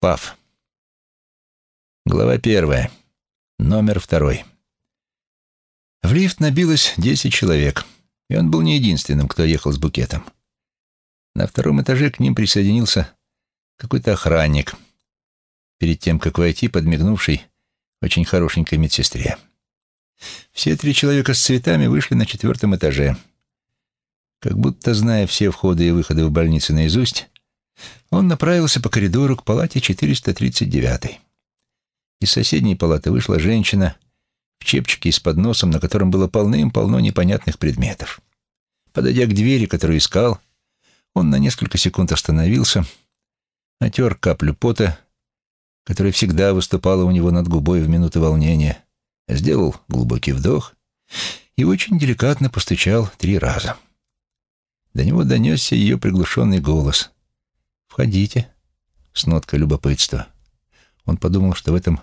Пав. Глава первая. Номер второй. В лифт набилось десять человек, и он был не единственным, кто ехал с букетом. На втором этаже к ним присоединился какой-то охранник, перед тем, как войти, подмигнувший очень хорошенькой медсестре. Все три человека с цветами вышли на четвертом этаже. Как будто, зная все входы и выходы в больницу наизусть, он направился по коридору к палате 439. Из соседней палаты вышла женщина в чепчике и с подносом, на котором было полным-полно непонятных предметов. Подойдя к двери, которую искал, он на несколько секунд остановился, отер каплю пота, которая всегда выступала у него над губой в минуты волнения, сделал глубокий вдох и очень деликатно постучал три раза. До него донесся ее приглушенный голос. «Входите», — с ноткой любопытства. Он подумал, что в этом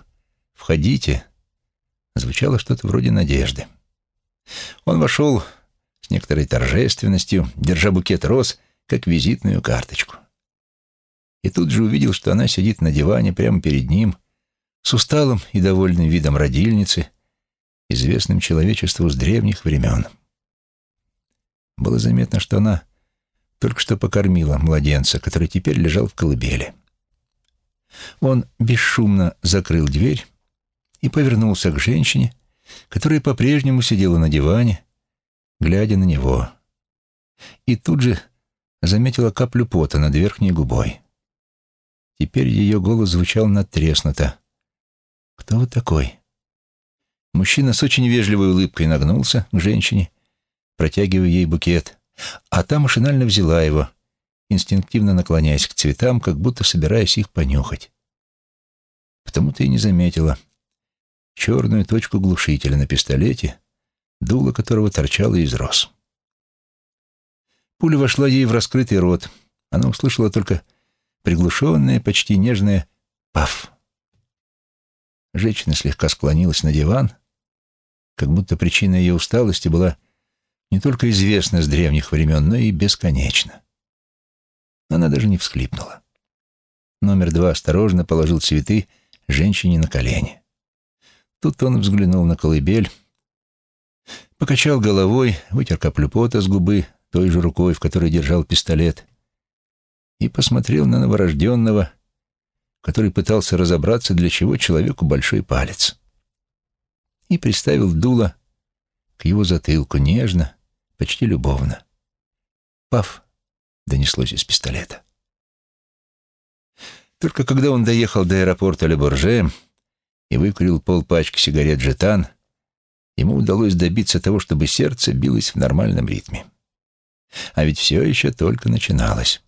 «входите» звучало что-то вроде надежды. Он вошел с некоторой торжественностью, держа букет роз, как визитную карточку. И тут же увидел, что она сидит на диване прямо перед ним, с усталым и довольным видом родильницы, известным человечеству с древних времен. Было заметно, что она только что покормила младенца, который теперь лежал в колыбели. Он бесшумно закрыл дверь и повернулся к женщине, которая по-прежнему сидела на диване, глядя на него. И тут же заметила каплю пота над верхней губой. Теперь ее голос звучал надтреснуто. «Кто вы такой?» Мужчина с очень вежливой улыбкой нагнулся к женщине, протягивая ей букет, а та машинально взяла его, инстинктивно наклоняясь к цветам, как будто собираясь их понюхать. Потому-то и не заметила черную точку глушителя на пистолете, дуло которого торчало из роз. Пуля вошла ей в раскрытый рот. Она услышала только приглушенное, почти нежное «паф». Женщина слегка склонилась на диван, как будто причина ее усталости была не только известна с древних времен, но и бесконечна. Она даже не всхлипнула. Номер два осторожно положил цветы женщине на колени. Тут он взглянул на колыбель, покачал головой, вытер каплю пота с губы той же рукой, в которой держал пистолет, и посмотрел на новорожденного, который пытался разобраться, для чего человеку большой палец. И приставил дуло к его затылку нежно, почти любовно. «Паф!» — донеслось из пистолета. Только когда он доехал до аэропорта Ле-Борже и выкурил полпачки сигарет «Жетан», ему удалось добиться того, чтобы сердце билось в нормальном ритме. А ведь все еще только начиналось.